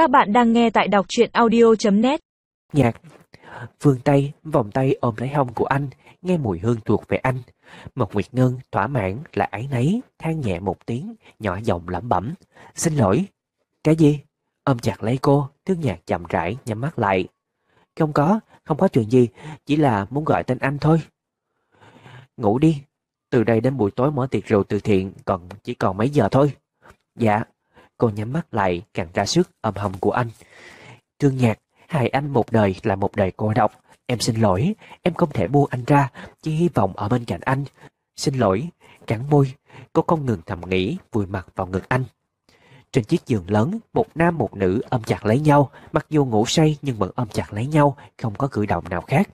Các bạn đang nghe tại đọc truyện audio.net Nhạc Vương tay, vòng tay ôm lấy hông của anh, nghe mùi hương thuộc về anh. Mộc Nguyệt Ngân thỏa mãn là ái nấy, than nhẹ một tiếng, nhỏ giọng lẩm bẩm. Xin lỗi. Cái gì? Ôm chặt lấy cô, thương nhạc chậm rãi, nhắm mắt lại. Không có, không có chuyện gì, chỉ là muốn gọi tên anh thôi. Ngủ đi, từ đây đến buổi tối mở tiệc rượu từ thiện còn chỉ còn mấy giờ thôi. Dạ, cô nhắm mắt lại càng ra sức âm hồng của anh. Thương nhạc, hai anh một đời là một đời cô độc. Em xin lỗi, em không thể buông anh ra, chỉ hy vọng ở bên cạnh anh. Xin lỗi, cắn môi, cô không ngừng thầm nghĩ, vùi mặt vào ngực anh. Trên chiếc giường lớn, một nam một nữ ôm chặt lấy nhau, mặc dù ngủ say nhưng vẫn ôm chặt lấy nhau, không có cử động nào khác.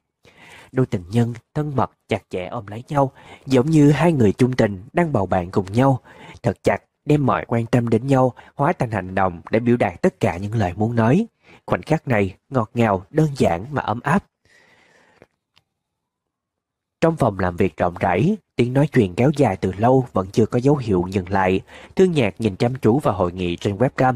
Đôi tình nhân thân mật chặt chẽ ôm lấy nhau, giống như hai người chung tình đang bầu bạn cùng nhau, thật chặt đem mọi quan tâm đến nhau hóa thành hành động để biểu đạt tất cả những lời muốn nói. Khoảnh khắc này ngọt ngào, đơn giản mà ấm áp. Trong phòng làm việc rộng rãi, tiếng nói chuyện kéo dài từ lâu vẫn chưa có dấu hiệu dừng lại. Thương nhạc nhìn chăm chú vào hội nghị trên webcam.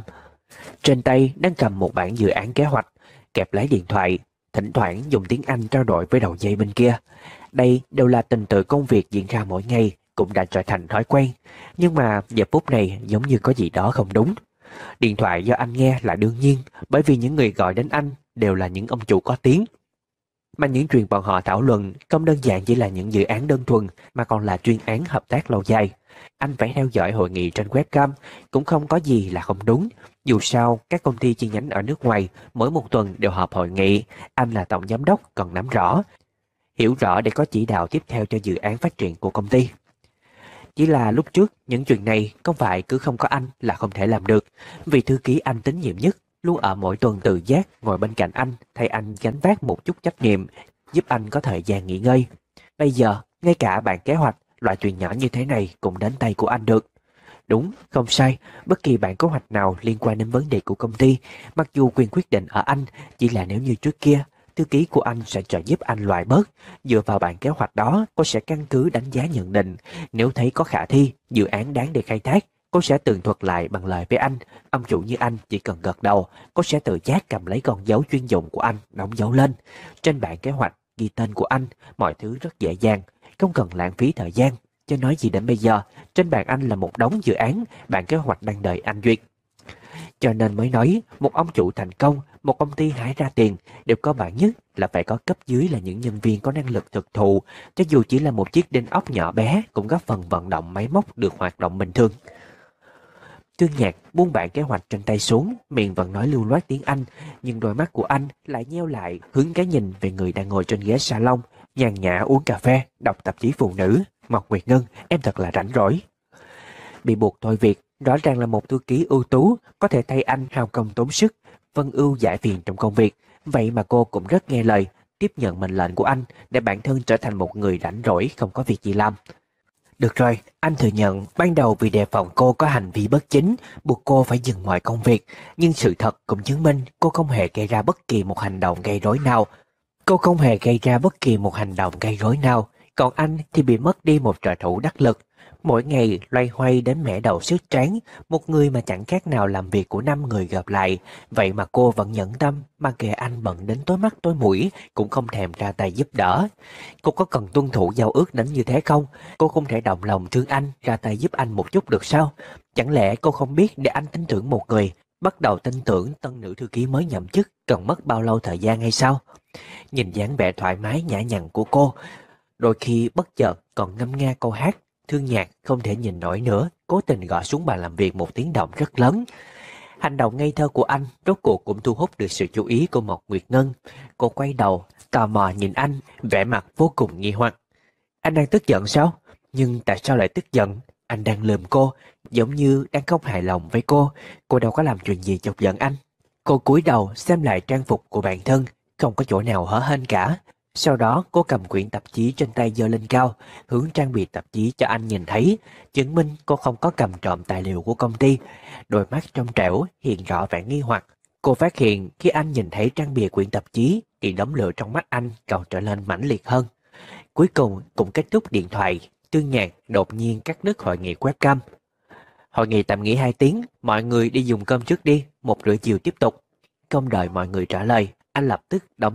Trên tay đang cầm một bản dự án kế hoạch, kẹp lấy điện thoại, thỉnh thoảng dùng tiếng Anh trao đổi với đầu dây bên kia. Đây đều là tình tự công việc diễn ra mỗi ngày, cũng đã trở thành thói quen. Nhưng mà giờ phút này giống như có gì đó không đúng. Điện thoại do anh nghe là đương nhiên, bởi vì những người gọi đến anh đều là những ông chủ có tiếng. Mà những chuyện bọn họ thảo luận không đơn giản chỉ là những dự án đơn thuần mà còn là chuyên án hợp tác lâu dài. Anh phải theo dõi hội nghị trên webcam cũng không có gì là không đúng. Dù sao, các công ty chi nhánh ở nước ngoài mỗi một tuần đều họp hội nghị. Anh là tổng giám đốc còn nắm rõ. Hiểu rõ để có chỉ đạo tiếp theo cho dự án phát triển của công ty. Chỉ là lúc trước những chuyện này không phải cứ không có anh là không thể làm được. Vì thư ký anh tín nhiệm nhất luôn ở mỗi tuần tự giác ngồi bên cạnh anh thay anh gánh vác một chút trách nhiệm, giúp anh có thời gian nghỉ ngơi. Bây giờ, ngay cả bản kế hoạch, loại chuyện nhỏ như thế này cũng đến tay của anh được. Đúng, không sai, bất kỳ bản kế hoạch nào liên quan đến vấn đề của công ty, mặc dù quyền quyết định ở anh, chỉ là nếu như trước kia, thư ký của anh sẽ trợ giúp anh loại bớt. Dựa vào bản kế hoạch đó, cô sẽ căn cứ đánh giá nhận định. Nếu thấy có khả thi, dự án đáng để khai thác, Cô sẽ tường thuật lại bằng lời với anh. Ông chủ như anh chỉ cần gật đầu, cô sẽ tự giác cầm lấy con dấu chuyên dụng của anh, đóng dấu lên. Trên bản kế hoạch, ghi tên của anh, mọi thứ rất dễ dàng, không cần lãng phí thời gian. Chứ nói gì đến bây giờ, trên bàn anh là một đống dự án, bản kế hoạch đang đợi anh duyệt. Cho nên mới nói, một ông chủ thành công, một công ty hái ra tiền, đều có bản nhất là phải có cấp dưới là những nhân viên có năng lực thực thụ, cho dù chỉ là một chiếc đinh ốc nhỏ bé cũng góp phần vận động máy móc được hoạt động bình thường. Tương nhạc buông bản kế hoạch trên tay xuống, miệng vẫn nói lưu loát tiếng Anh, nhưng đôi mắt của anh lại nheo lại, hướng cái nhìn về người đang ngồi trên ghế salon, nhàn nhã uống cà phê, đọc tạp chí phụ nữ. Mộc Nguyệt Ngân, em thật là rảnh rỗi. Bị buộc thôi việc, rõ ràng là một thư ký ưu tú, có thể thay anh hào công tốn sức, vân ưu giải phiền trong công việc. Vậy mà cô cũng rất nghe lời, tiếp nhận mệnh lệnh của anh để bản thân trở thành một người rảnh rỗi không có việc gì làm. Được rồi, anh thừa nhận ban đầu vì đề phòng cô có hành vi bất chính, buộc cô phải dừng mọi công việc, nhưng sự thật cũng chứng minh cô không hề gây ra bất kỳ một hành động gây rối nào. Cô không hề gây ra bất kỳ một hành động gây rối nào, còn anh thì bị mất đi một trợ thủ đắc lực. Mỗi ngày loay hoay đến mẻ đầu sức tráng, một người mà chẳng khác nào làm việc của năm người gặp lại. Vậy mà cô vẫn nhẫn tâm, mà kệ anh bận đến tối mắt tối mũi, cũng không thèm ra tay giúp đỡ. Cô có cần tuân thủ giao ước đến như thế không? Cô không thể động lòng thương anh, ra tay giúp anh một chút được sao? Chẳng lẽ cô không biết để anh tin tưởng một người, bắt đầu tin tưởng tân nữ thư ký mới nhậm chức cần mất bao lâu thời gian hay sao? Nhìn dáng vẻ thoải mái nhã nhặn của cô, đôi khi bất chợt còn ngâm nga câu hát Thương nhạc không thể nhìn nổi nữa, cố tình gõ xuống bàn làm việc một tiếng động rất lớn. Hành động ngây thơ của anh rốt cuộc cũng thu hút được sự chú ý của một Nguyệt Ngân. Cô quay đầu, tò mò nhìn anh, vẻ mặt vô cùng nghi hoặc. Anh đang tức giận sao? Nhưng tại sao lại tức giận? Anh đang lườm cô, giống như đang không hài lòng với cô. Cô đâu có làm chuyện gì chọc giận anh. Cô cúi đầu xem lại trang phục của bản thân, không có chỗ nào hở hên cả. Sau đó cô cầm quyển tạp chí trên tay giơ lên cao, hướng trang bị tạp chí cho anh nhìn thấy, chứng minh cô không có cầm trộm tài liệu của công ty. Đôi mắt trong trẻo hiện rõ vẻ nghi hoặc. Cô phát hiện khi anh nhìn thấy trang bìa quyển tạp chí thì đống lửa trong mắt anh càng trở lên mãnh liệt hơn. Cuối cùng cũng kết thúc điện thoại, tương nhạc đột nhiên cắt đứt hội nghị webcam. Hội nghị tạm nghỉ 2 tiếng, mọi người đi dùng cơm trước đi, một rưỡi chiều tiếp tục. Không đợi mọi người trả lời, anh lập tức đóng